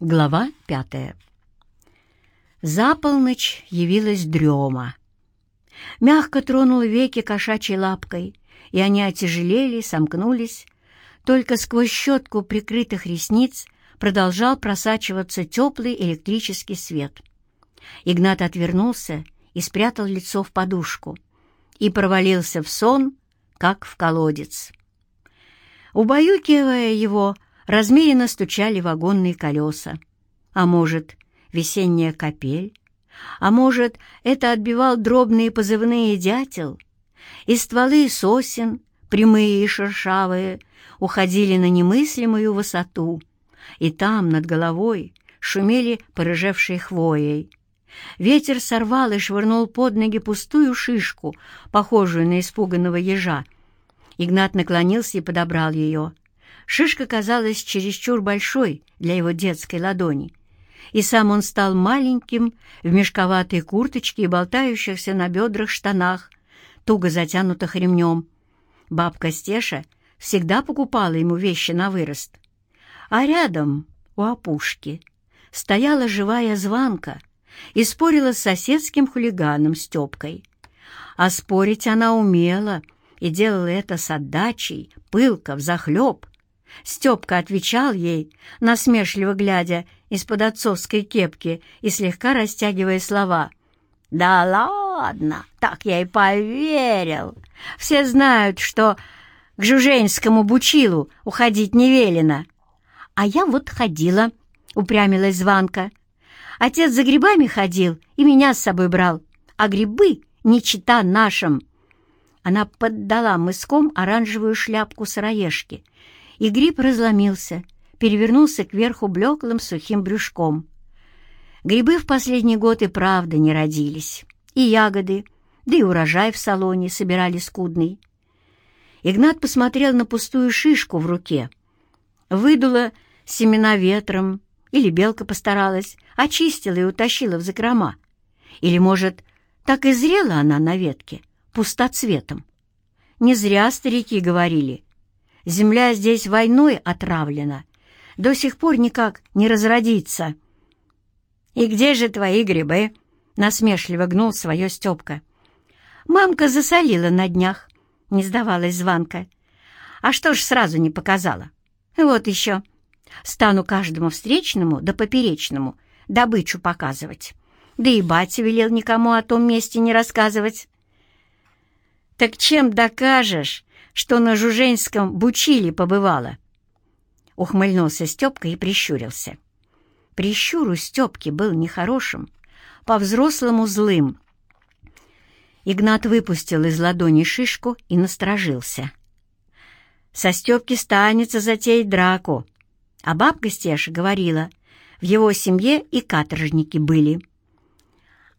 Глава пятая. За полночь явилась дрема. Мягко тронула веки кошачьей лапкой, и они отяжелели, сомкнулись. Только сквозь щетку прикрытых ресниц продолжал просачиваться теплый электрический свет. Игнат отвернулся и спрятал лицо в подушку и провалился в сон, как в колодец. Убаюкивая его, размеренно стучали вагонные колеса. А может, весенняя капель? А может, это отбивал дробные позывные дятел? И стволы сосен, прямые и шершавые, уходили на немыслимую высоту, и там, над головой, шумели порыжевшей хвоей. Ветер сорвал и швырнул под ноги пустую шишку, похожую на испуганного ежа. Игнат наклонился и подобрал ее. Шишка казалась чересчур большой для его детской ладони, и сам он стал маленьким в мешковатой курточке и болтающихся на бедрах штанах, туго затянутых ремнем. Бабка Стеша всегда покупала ему вещи на вырост. А рядом, у опушки, стояла живая звонка и спорила с соседским хулиганом Степкой. А спорить она умела и делала это с отдачей, пылко, взахлеб. Степка отвечал ей, насмешливо глядя из-под отцовской кепки и слегка растягивая слова. «Да ладно, так я и поверил. Все знают, что к Жуженскому бучилу уходить не велено». «А я вот ходила», — упрямилась Званка. «Отец за грибами ходил и меня с собой брал, а грибы не чита нашим». Она поддала мыском оранжевую шляпку сыроежки — и гриб разломился, перевернулся кверху блеклым сухим брюшком. Грибы в последний год и правда не родились, и ягоды, да и урожай в салоне собирали скудный. Игнат посмотрел на пустую шишку в руке. Выдуло семена ветром, или белка постаралась, очистила и утащила в закрома. Или, может, так и зрела она на ветке, пустоцветом. Не зря старики говорили — Земля здесь войной отравлена. До сих пор никак не разродится. «И где же твои грибы?» — насмешливо гнул свое Степка. «Мамка засолила на днях», — не сдавалась звонка. «А что ж сразу не показала? Вот еще. Стану каждому встречному да поперечному добычу показывать. Да и батя велел никому о том месте не рассказывать». «Так чем докажешь, что на Жуженском бучили побывала. Ухмыльнулся Степка и прищурился. Прищур у Степки был нехорошим, по-взрослому злым. Игнат выпустил из ладони шишку и насторожился. Со Степки станется затеять драку, а бабка Стеша говорила, в его семье и каторжники были.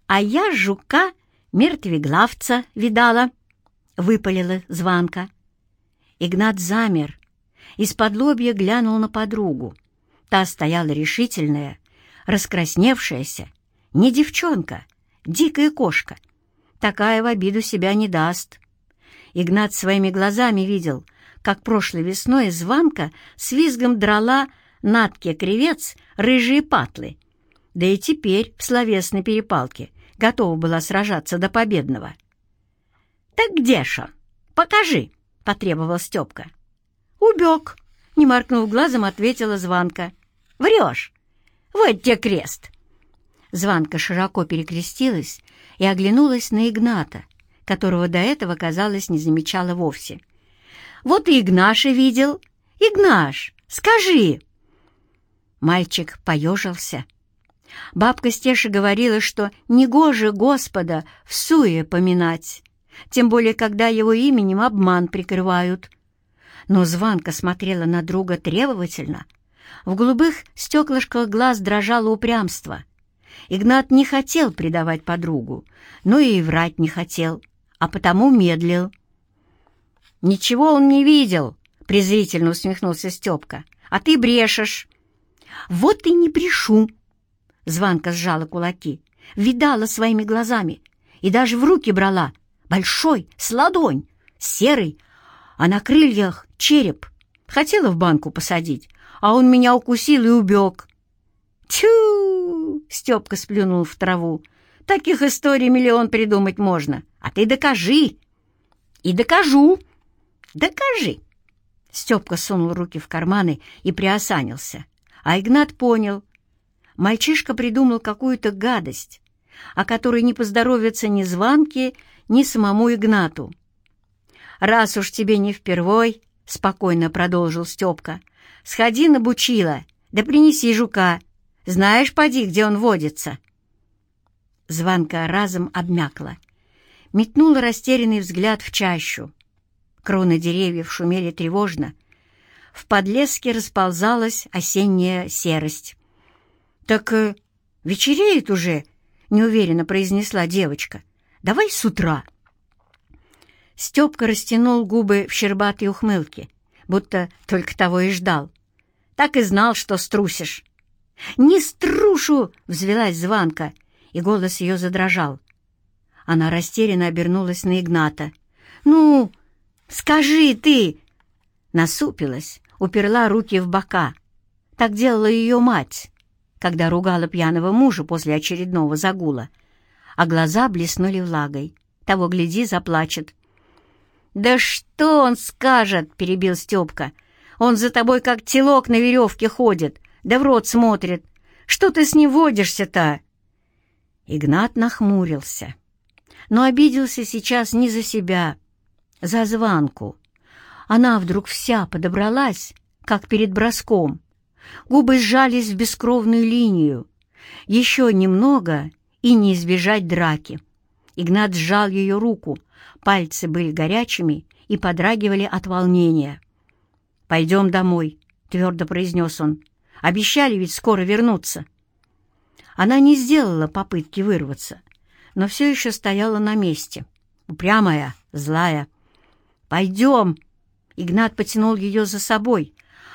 А я жука мертвеглавца видала, — выпалила звонка. Игнат замер, из-под лобья глянул на подругу. Та стояла решительная, раскрасневшаяся, не девчонка, дикая кошка. Такая в обиду себя не даст. Игнат своими глазами видел, как прошлой весной звонка с визгом драла Натке кривец рыжие патлы. Да и теперь в словесной перепалке готова была сражаться до победного. «Так где ж он? Покажи!» — потребовал Степка. «Убег», — не моркнув глазом, ответила Званка. «Врешь! Вот тебе крест!» Званка широко перекрестилась и оглянулась на Игната, которого до этого, казалось, не замечала вовсе. «Вот и Игнаша видел! Игнаш, скажи!» Мальчик поежился. Бабка Стеша говорила, что негоже Господа в суе поминать тем более когда его именем обман прикрывают. Но Званка смотрела на друга требовательно. В голубых стеклышках глаз дрожало упрямство. Игнат не хотел предавать подругу, но и врать не хотел, а потому медлил. «Ничего он не видел», — презрительно усмехнулся Степка. «А ты брешешь». «Вот и не брешу», — Званка сжала кулаки. «Видала своими глазами и даже в руки брала большой, с ладонь, серый, а на крыльях череп. Хотела в банку посадить, а он меня укусил и убег. «Тю!» — Степка сплюнул в траву. «Таких историй миллион придумать можно. А ты докажи!» «И докажу!» «Докажи!» Степка сунул руки в карманы и приосанился. А Игнат понял. Мальчишка придумал какую-то гадость, о которой не поздоровится ни Званке, ни самому Игнату. «Раз уж тебе не впервой», — спокойно продолжил Степка, — «сходи на Бучила, да принеси жука. Знаешь, поди, где он водится». Званка разом обмякла, метнула растерянный взгляд в чащу. Кроны деревьев шумели тревожно. В подлеске расползалась осенняя серость. «Так э, вечереет уже», — неуверенно произнесла девочка. «Давай с утра». Степка растянул губы в щербатой ухмылке, будто только того и ждал. Так и знал, что струсишь. «Не струшу!» — взвелась звонка, и голос ее задрожал. Она растерянно обернулась на Игната. «Ну, скажи ты!» Насупилась, уперла руки в бока. Так делала ее мать, когда ругала пьяного мужа после очередного загула, а глаза блеснули влагой. Того, гляди, заплачет. «Да что он скажет?» — перебил Степка. «Он за тобой как телок на веревке ходит, да в рот смотрит. Что ты с ним водишься-то?» Игнат нахмурился, но обиделся сейчас не за себя, за звонку. Она вдруг вся подобралась, как перед броском. Губы сжались в бескровную линию. Еще немного и не избежать драки. Игнат сжал ее руку, Пальцы были горячими и подрагивали от волнения. «Пойдем домой», — твердо произнес он. «Обещали ведь скоро вернуться». Она не сделала попытки вырваться, но все еще стояла на месте, упрямая, злая. «Пойдем!» Игнат потянул ее за собой,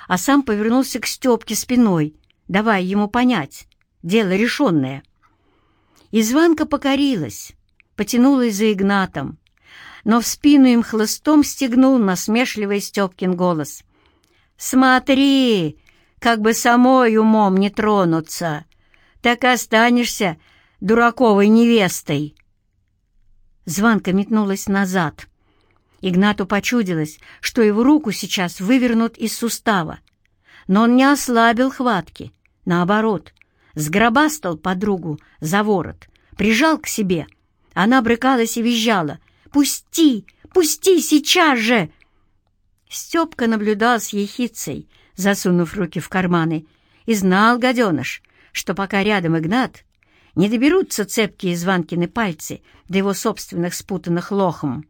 а сам повернулся к Степке спиной, давая ему понять, дело решенное. Изванка покорилась, потянулась за Игнатом, но в спину им хлыстом стегнул насмешливый Степкин голос. «Смотри, как бы самой умом не тронуться, так и останешься дураковой невестой!» Званка метнулась назад. Игнату почудилось, что его руку сейчас вывернут из сустава. Но он не ослабил хватки, наоборот, сгробастал подругу за ворот, прижал к себе. Она брыкалась и визжала, «Пусти! Пусти сейчас же!» Степка наблюдал с ехицей, засунув руки в карманы, и знал, гаденыш, что пока рядом Игнат, не доберутся цепкие звонкины пальцы до его собственных спутанных лохом.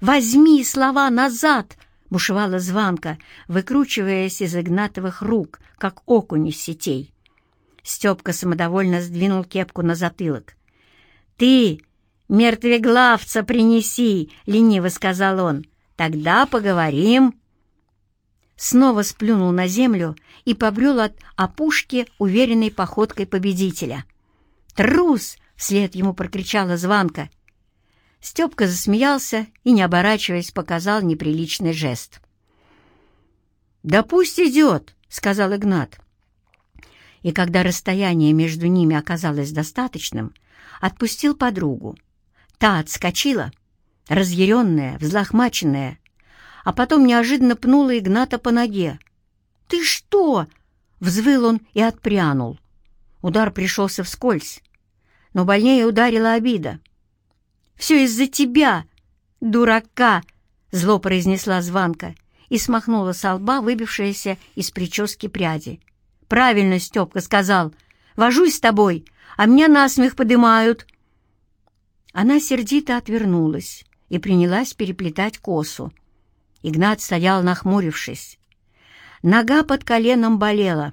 «Возьми слова назад!» — бушевала звонка, выкручиваясь из Игнатовых рук, как окунь из сетей. Степка самодовольно сдвинул кепку на затылок. «Ты «Мертвеглавца принеси!» — лениво сказал он. «Тогда поговорим». Снова сплюнул на землю и побрел от опушки уверенной походкой победителя. «Трус!» — вслед ему прокричала звонка. Степка засмеялся и, не оборачиваясь, показал неприличный жест. «Да пусть идет!» — сказал Игнат. И когда расстояние между ними оказалось достаточным, отпустил подругу. Та отскочила, разъяренная, взлохмаченная, а потом неожиданно пнула Игната по ноге. «Ты что?» — взвыл он и отпрянул. Удар пришелся вскользь, но больнее ударила обида. «Все из-за тебя, дурака!» — зло произнесла Званка и смахнула со лба выбившиеся из прически пряди. «Правильно, Степка сказал. Вожусь с тобой, а меня насмех подымают». Она сердито отвернулась и принялась переплетать косу. Игнат стоял, нахмурившись. Нога под коленом болела,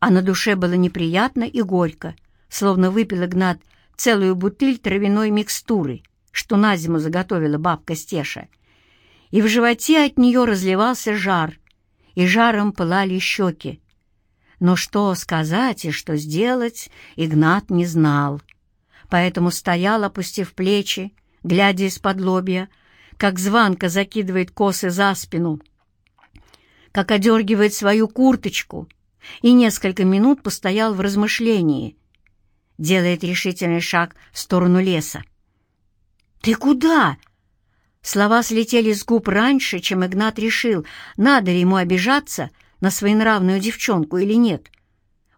а на душе было неприятно и горько, словно выпил Игнат целую бутыль травяной микстуры, что на зиму заготовила бабка Стеша. И в животе от нее разливался жар, и жаром пылали щеки. Но что сказать и что сделать, Игнат не знал поэтому стоял, опустив плечи, глядя из-под лобья, как званка закидывает косы за спину, как одергивает свою курточку, и несколько минут постоял в размышлении, делает решительный шаг в сторону леса. «Ты куда?» Слова слетели с губ раньше, чем Игнат решил, надо ли ему обижаться на своенравную девчонку или нет.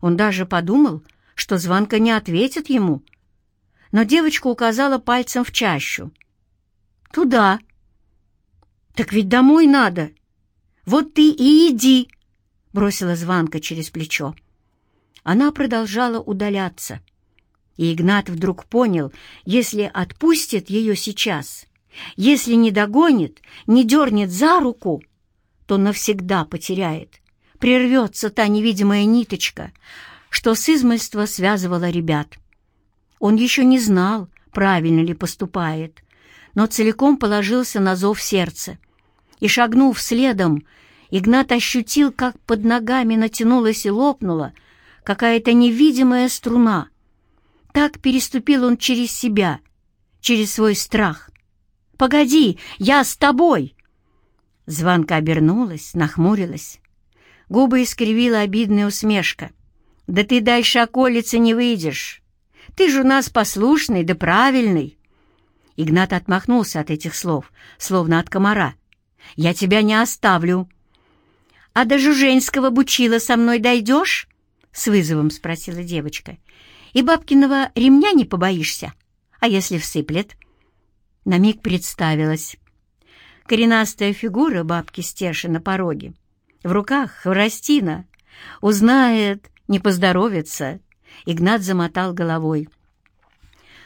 Он даже подумал, что Звонка не ответит ему. Но девочка указала пальцем в чащу. «Туда». «Так ведь домой надо. Вот ты и иди», — бросила Звонка через плечо. Она продолжала удаляться. И Игнат вдруг понял, если отпустит ее сейчас, если не догонит, не дернет за руку, то навсегда потеряет. Прервется та невидимая ниточка, что с измольства связывала ребят. Он еще не знал, правильно ли поступает, но целиком положился на зов сердца. И, шагнув следом, Игнат ощутил, как под ногами натянулась и лопнула какая-то невидимая струна — так переступил он через себя, через свой страх. «Погоди, я с тобой!» Звонка обернулась, нахмурилась. Губы искривила обидная усмешка. «Да ты дальше околицы не выйдешь. Ты же у нас послушный да правильный». Игнат отмахнулся от этих слов, словно от комара. «Я тебя не оставлю». «А до Жуженского бучила со мной дойдешь?» — с вызовом спросила девочка. И бабкиного ремня не побоишься? А если всыплет?» На миг представилась. Коренастая фигура бабки Стерши на пороге. В руках хворостина. Узнает, не поздоровится. Игнат замотал головой.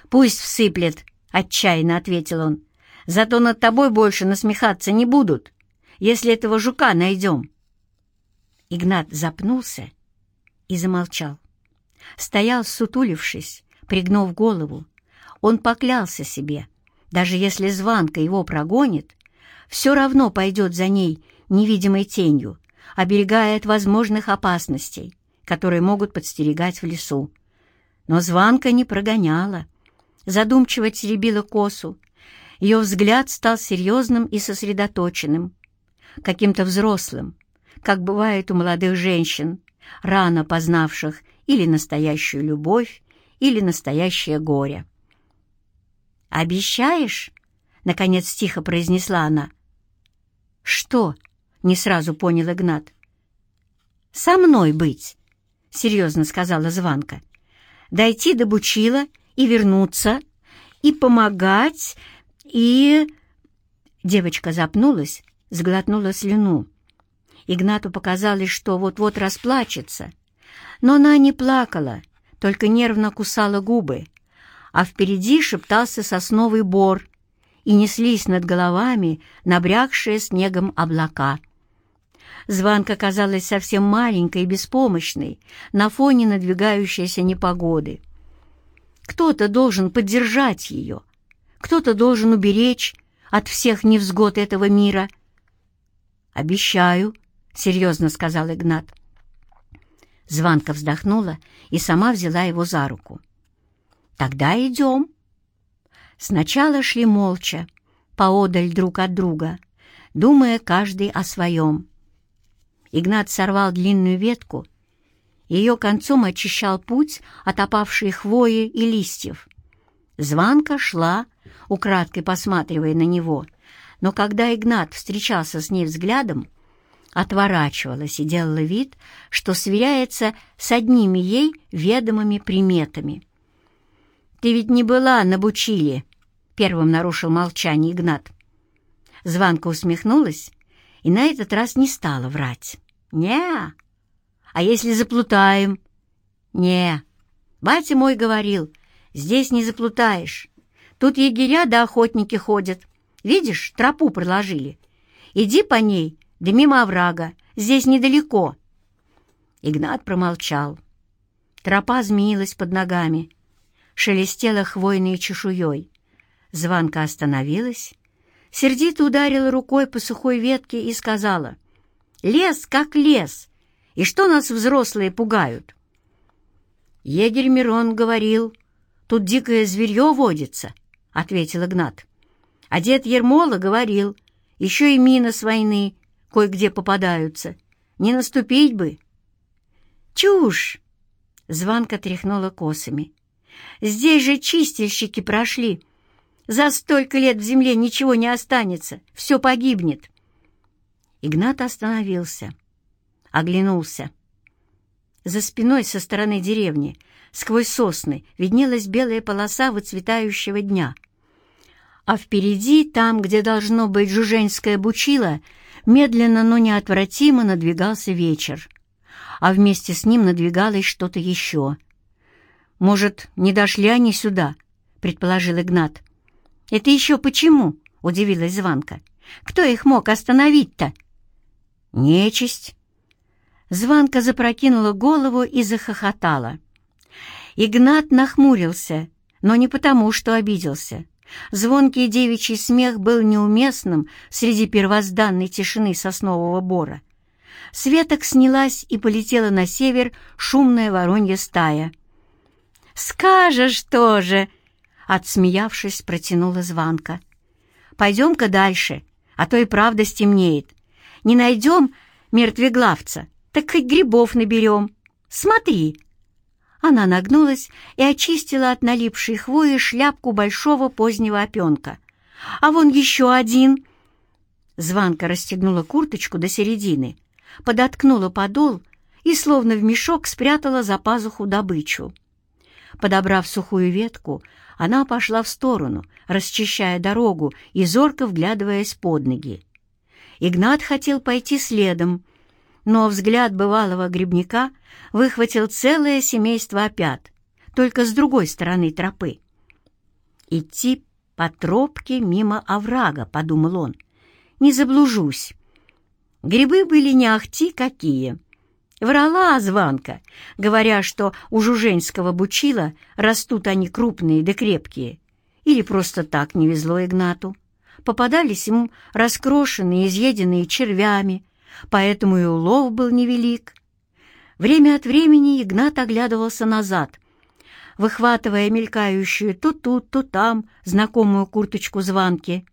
«Пусть всыплет», — отчаянно ответил он. «Зато над тобой больше насмехаться не будут, если этого жука найдем». Игнат запнулся и замолчал стоял сутулившись, пригнув голову. Он поклялся себе, даже если звонка его прогонит, все равно пойдет за ней невидимой тенью, оберегая от возможных опасностей, которые могут подстерегать в лесу. Но звонка не прогоняла, задумчиво теребила косу. Ее взгляд стал серьезным и сосредоточенным, каким-то взрослым, как бывает у молодых женщин, рано познавших или настоящую любовь, или настоящее горе. «Обещаешь?» — наконец тихо произнесла она. «Что?» — не сразу понял Игнат. «Со мной быть», — серьезно сказала Званка. «Дойти до Бучила и вернуться, и помогать, и...» Девочка запнулась, сглотнула слюну. Игнату показалось, что вот-вот расплачется, но она не плакала, только нервно кусала губы, а впереди шептался сосновый бор, и неслись над головами набрякшие снегом облака. Званка казалась совсем маленькой и беспомощной на фоне надвигающейся непогоды. Кто-то должен поддержать ее, кто-то должен уберечь от всех невзгод этого мира. «Обещаю», — серьезно сказал Игнат. Званка вздохнула и сама взяла его за руку. «Тогда идем». Сначала шли молча, поодаль друг от друга, думая каждый о своем. Игнат сорвал длинную ветку, ее концом очищал путь от опавшей хвои и листьев. Званка шла, украдкой посматривая на него, но когда Игнат встречался с ней взглядом, отворачивалась и делала вид, что сверяется с одними ей ведомыми приметами. «Ты ведь не была на Бучиле», — первым нарушил молчание Игнат. Званка усмехнулась и на этот раз не стала врать. не А если заплутаем?» «Не. Батя мой говорил, здесь не заплутаешь. Тут егеря да охотники ходят. Видишь, тропу проложили. Иди по ней да мимо оврага, здесь недалеко». Игнат промолчал. Тропа змеилась под ногами, шелестела хвойной чешуей. Званка остановилась, сердито ударила рукой по сухой ветке и сказала, «Лес как лес, и что нас взрослые пугают?» «Егерь Мирон говорил, тут дикое зверье водится», — ответил Игнат. «А дед Ермола говорил, еще и мина с войны, кое-где попадаются. Не наступить бы. Чушь!» Званка тряхнула косами. «Здесь же чистильщики прошли. За столько лет в земле ничего не останется, все погибнет». Игнат остановился, оглянулся. За спиной со стороны деревни, сквозь сосны, виднелась белая полоса выцветающего дня. А впереди, там, где должно быть жуженское бучило, медленно, но неотвратимо надвигался вечер. А вместе с ним надвигалось что-то еще. «Может, не дошли они сюда?» — предположил Игнат. «Это еще почему?» — удивилась Званка. «Кто их мог остановить-то?» «Нечисть», Званка запрокинула голову и захохотала. Игнат нахмурился, но не потому, что обиделся. Звонкий девичий смех был неуместным среди первозданной тишины соснового бора. Светок снялась и полетела на север шумная воронья стая. «Скажешь тоже!» — отсмеявшись, протянула Званка. «Пойдем-ка дальше, а то и правда стемнеет. Не найдем мертвеглавца, так хоть грибов наберем. Смотри!» Она нагнулась и очистила от налипшей хвои шляпку большого позднего опенка. «А вон еще один!» Званка расстегнула курточку до середины, подоткнула подол и, словно в мешок, спрятала за пазуху добычу. Подобрав сухую ветку, она пошла в сторону, расчищая дорогу и зорко вглядываясь под ноги. Игнат хотел пойти следом, но взгляд бывалого грибника выхватил целое семейство опят, только с другой стороны тропы. «Идти по тропке мимо оврага», — подумал он, — «не заблужусь». Грибы были не ахти какие. Врала звонка, говоря, что у жуженского бучила растут они крупные да крепкие. Или просто так не везло Игнату. Попадались ему раскрошенные, изъеденные червями, поэтому и улов был невелик. Время от времени Игнат оглядывался назад, выхватывая мелькающую то тут, то там знакомую курточку звонки.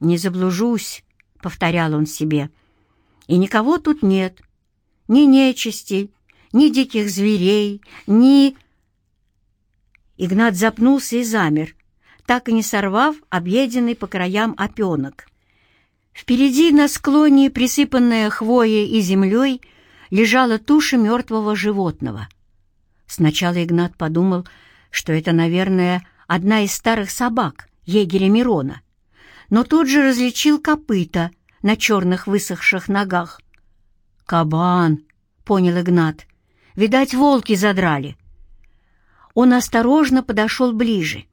«Не заблужусь», — повторял он себе, — «и никого тут нет, ни нечисти, ни диких зверей, ни...» Игнат запнулся и замер, так и не сорвав объеденный по краям опенок. Впереди на склоне, присыпанная хвоей и землей, лежала туша мертвого животного. Сначала Игнат подумал, что это, наверное, одна из старых собак егеря Мирона, но тут же различил копыта на черных высохших ногах. «Кабан!» — понял Игнат. «Видать, волки задрали». Он осторожно подошел ближе.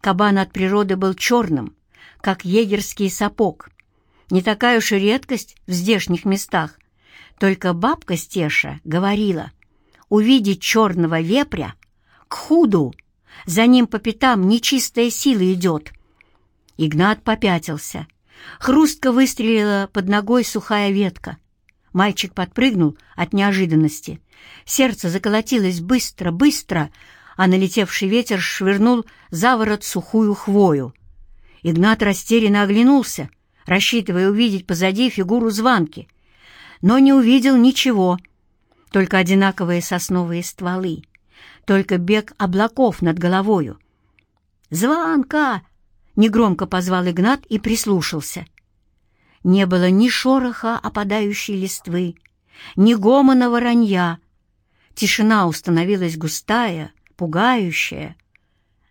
Кабан от природы был черным, как егерский сапог, не такая уж и редкость в здешних местах. Только бабка Стеша говорила, увидеть черного вепря к худу, за ним по пятам нечистая сила идет. Игнат попятился. Хрустко выстрелила под ногой сухая ветка. Мальчик подпрыгнул от неожиданности. Сердце заколотилось быстро, быстро, а налетевший ветер швырнул за ворот сухую хвою. Игнат растерянно оглянулся — рассчитывая увидеть позади фигуру звонки, но не увидел ничего, только одинаковые сосновые стволы, только бег облаков над головою. «Звонка!» — негромко позвал Игнат и прислушался. Не было ни шороха опадающей листвы, ни гомона воронья. Тишина установилась густая, пугающая.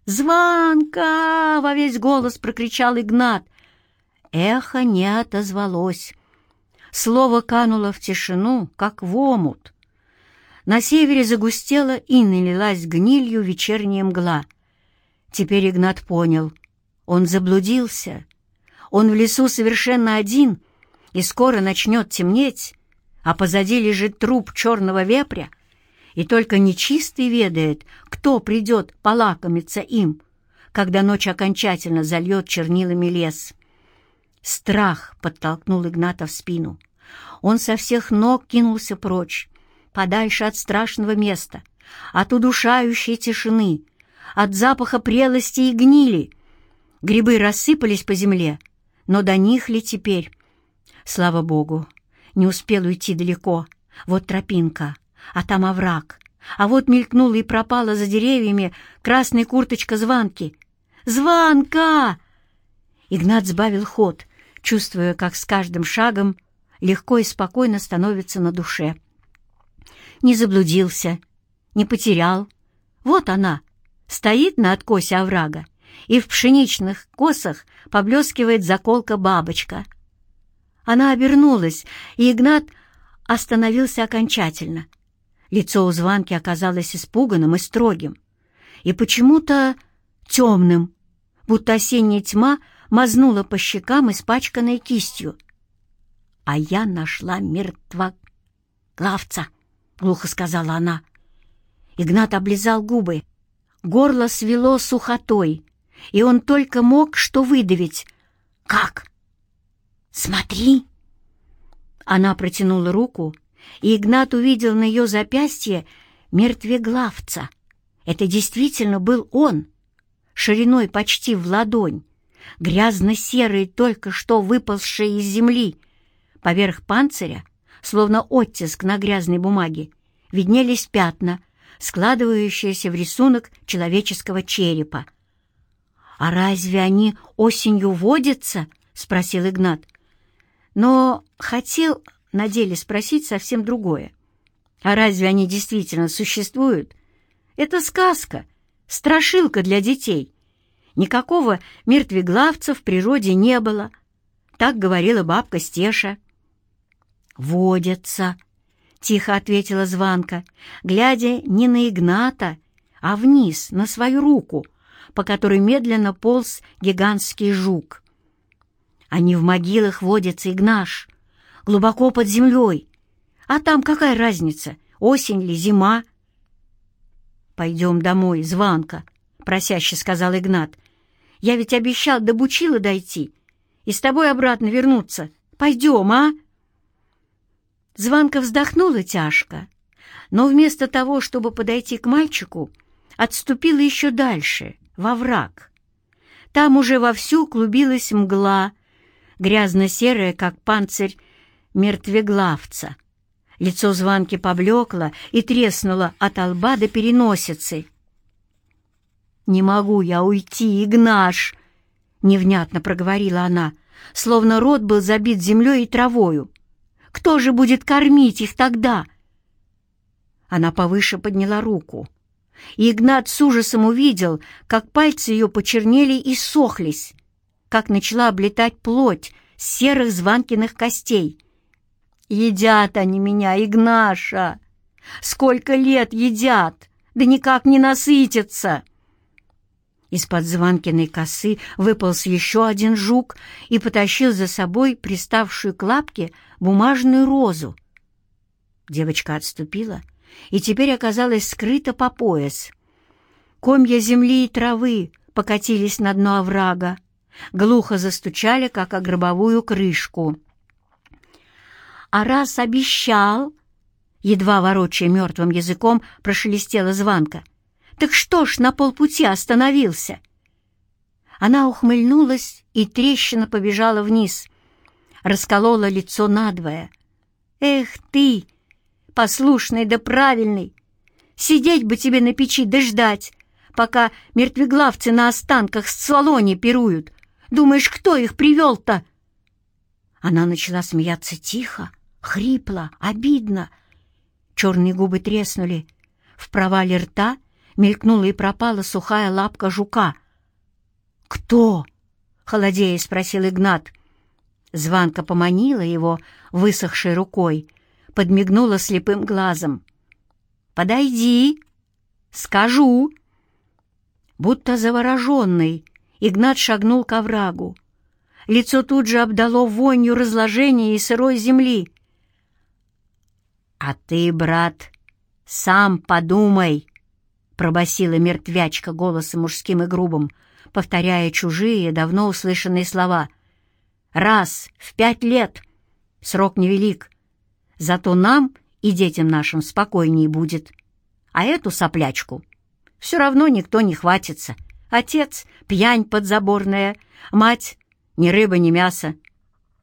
«Звонка!» — во весь голос прокричал Игнат — Эхо не отозвалось. Слово кануло в тишину, как в омут. На севере загустела и налилась гнилью вечерняя мгла. Теперь Игнат понял. Он заблудился. Он в лесу совершенно один, и скоро начнет темнеть, а позади лежит труп черного вепря, и только нечистый ведает, кто придет полакомиться им, когда ночь окончательно зальет чернилами лес. Страх подтолкнул Игната в спину. Он со всех ног кинулся прочь, подальше от страшного места, от удушающей тишины, от запаха прелости и гнили. Грибы рассыпались по земле, но до них ли теперь? Слава богу, не успел уйти далеко. Вот тропинка, а там овраг. А вот мелькнула и пропала за деревьями красная курточка Званки. «Званка!» Игнат сбавил ход, чувствуя, как с каждым шагом легко и спокойно становится на душе. Не заблудился, не потерял. Вот она, стоит на откосе оврага, и в пшеничных косах поблескивает заколка-бабочка. Она обернулась, и Игнат остановился окончательно. Лицо у звонки оказалось испуганным и строгим, и почему-то темным, будто осенняя тьма мазнула по щекам, испачканной кистью. «А я нашла мертва главца», — глухо сказала она. Игнат облизал губы. Горло свело сухотой, и он только мог что выдавить. «Как?» «Смотри!» Она протянула руку, и Игнат увидел на ее запястье мертвеглавца. Это действительно был он, шириной почти в ладонь, грязно-серый, только что выползший из земли. Поверх панциря, словно оттиск на грязной бумаге, виднелись пятна, складывающиеся в рисунок человеческого черепа. «А разве они осенью водятся?» — спросил Игнат. Но хотел на деле спросить совсем другое. А разве они действительно существуют? Это сказка, страшилка для детей. Никакого мертвеглавца в природе не было. Так говорила бабка Стеша. «Водятся», — тихо ответила Званка, глядя не на Игната, а вниз, на свою руку, по которой медленно полз гигантский жук. Они в могилах водятся, Игнаш, глубоко под землей. А там какая разница, осень ли, зима? «Пойдем домой, Званка», — просяще сказал Игнат. «Я ведь обещал до Бучила дойти и с тобой обратно вернуться. Пойдем, а?» Званка вздохнула тяжко, но вместо того, чтобы подойти к мальчику, отступила еще дальше, во враг. Там уже вовсю клубилась мгла, грязно-серая, как панцирь мертвеглавца. Лицо звонки поблекло и треснуло от лба до переносицы. «Не могу я уйти, Игнаш!» — невнятно проговорила она, словно рот был забит землей и травою. «Кто же будет кормить их тогда?» Она повыше подняла руку, и Игнат с ужасом увидел, как пальцы ее почернели и сохлись как начала облетать плоть серых званкиных костей. «Едят они меня, Игнаша! Сколько лет едят! Да никак не насытятся!» Из-под званкиной косы выполз еще один жук и потащил за собой приставшую к лапке бумажную розу. Девочка отступила и теперь оказалась скрыта по пояс. Комья земли и травы покатились на дно оврага глухо застучали, как о гробовую крышку. «А раз обещал...» Едва ворочая мертвым языком, прошелестела звонка. «Так что ж на полпути остановился?» Она ухмыльнулась, и трещина побежала вниз. Расколола лицо надвое. «Эх ты, послушный да правильный! Сидеть бы тебе на печи да ждать, пока мертвеглавцы на останках с салоне пируют, Думаешь, кто их привел-то?» Она начала смеяться тихо, хрипло, обидно. Черные губы треснули. В провале рта мелькнула и пропала сухая лапка жука. «Кто?» — холодея спросил Игнат. Званка поманила его высохшей рукой, подмигнула слепым глазом. «Подойди, скажу!» Будто завороженный, Игнат шагнул к оврагу. Лицо тут же обдало вонью разложения и сырой земли. «А ты, брат, сам подумай!» — пробасила мертвячка голосом мужским и грубым, повторяя чужие, давно услышанные слова. «Раз в пять лет! Срок невелик. Зато нам и детям нашим спокойнее будет. А эту соплячку все равно никто не хватится». Отец — пьянь подзаборная, мать — ни рыба, ни мясо.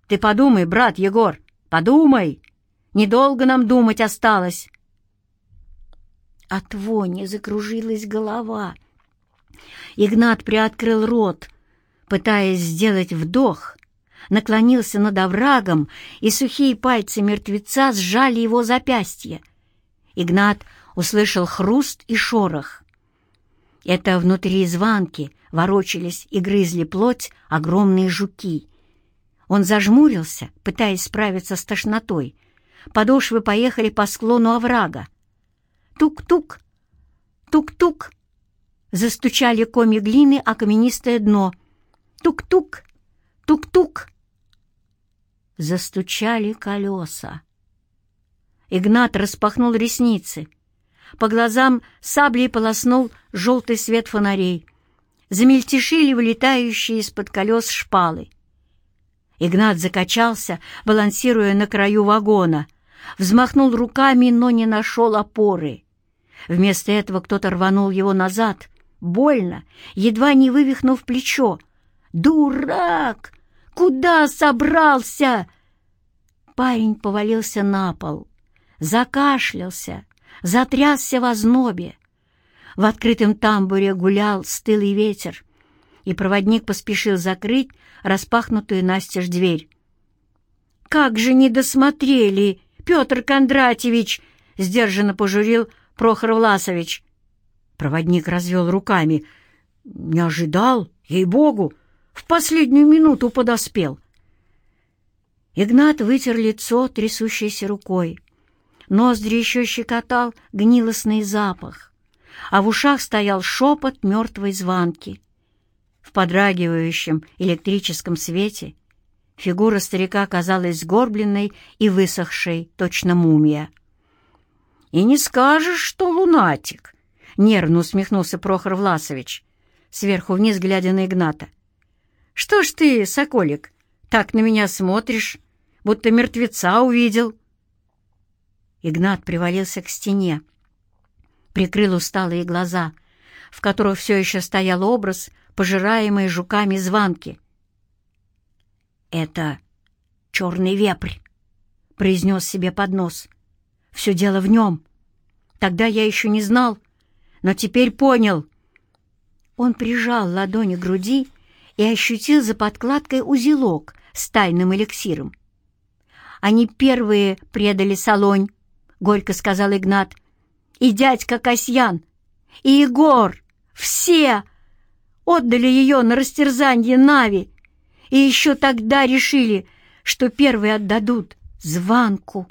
Ты подумай, брат Егор, подумай. Недолго нам думать осталось. От вони закружилась голова. Игнат приоткрыл рот, пытаясь сделать вдох, наклонился над оврагом, и сухие пальцы мертвеца сжали его запястье. Игнат услышал хруст и шорох. Это внутри звонки ворочались и грызли плоть огромные жуки. Он зажмурился, пытаясь справиться с тошнотой. Подошвы поехали по склону оврага. Тук-тук, тук-тук. Застучали коми глины о каменистое дно. Тук-тук, тук-тук. Застучали колеса. Игнат распахнул ресницы. По глазам саблей полоснул желтый свет фонарей. Замельтешили вылетающие из-под колес шпалы. Игнат закачался, балансируя на краю вагона, взмахнул руками, но не нашел опоры. Вместо этого кто-то рванул его назад, больно, едва не вывихнув плечо. «Дурак! Куда собрался?» Парень повалился на пол, закашлялся, затрясся в ознобе. В открытом тамбуре гулял стылый ветер, и проводник поспешил закрыть распахнутую настежь дверь. «Как же не досмотрели, Петр Кондратьевич!» — сдержанно пожурил Прохор Власович. Проводник развел руками. «Не ожидал, ей-богу, в последнюю минуту подоспел». Игнат вытер лицо трясущейся рукой. Ноздри еще щекотал гнилостный запах, а в ушах стоял шепот мертвой звонки. В подрагивающем электрическом свете фигура старика казалась сгорбленной и высохшей, точно мумия. «И не скажешь, что лунатик!» — нервно усмехнулся Прохор Власович, сверху вниз глядя на Игната. «Что ж ты, соколик, так на меня смотришь, будто мертвеца увидел?» Игнат привалился к стене, прикрыл усталые глаза, в которых все еще стоял образ, пожираемой жуками звонки. «Это черный вепрь», — произнес себе под нос. «Все дело в нем. Тогда я еще не знал, но теперь понял». Он прижал ладони к груди и ощутил за подкладкой узелок с тайным эликсиром. Они первые предали Солонь, — горько сказал Игнат. «И дядька Касьян, и Егор, все отдали ее на растерзанье Нави, и еще тогда решили, что первые отдадут звонку».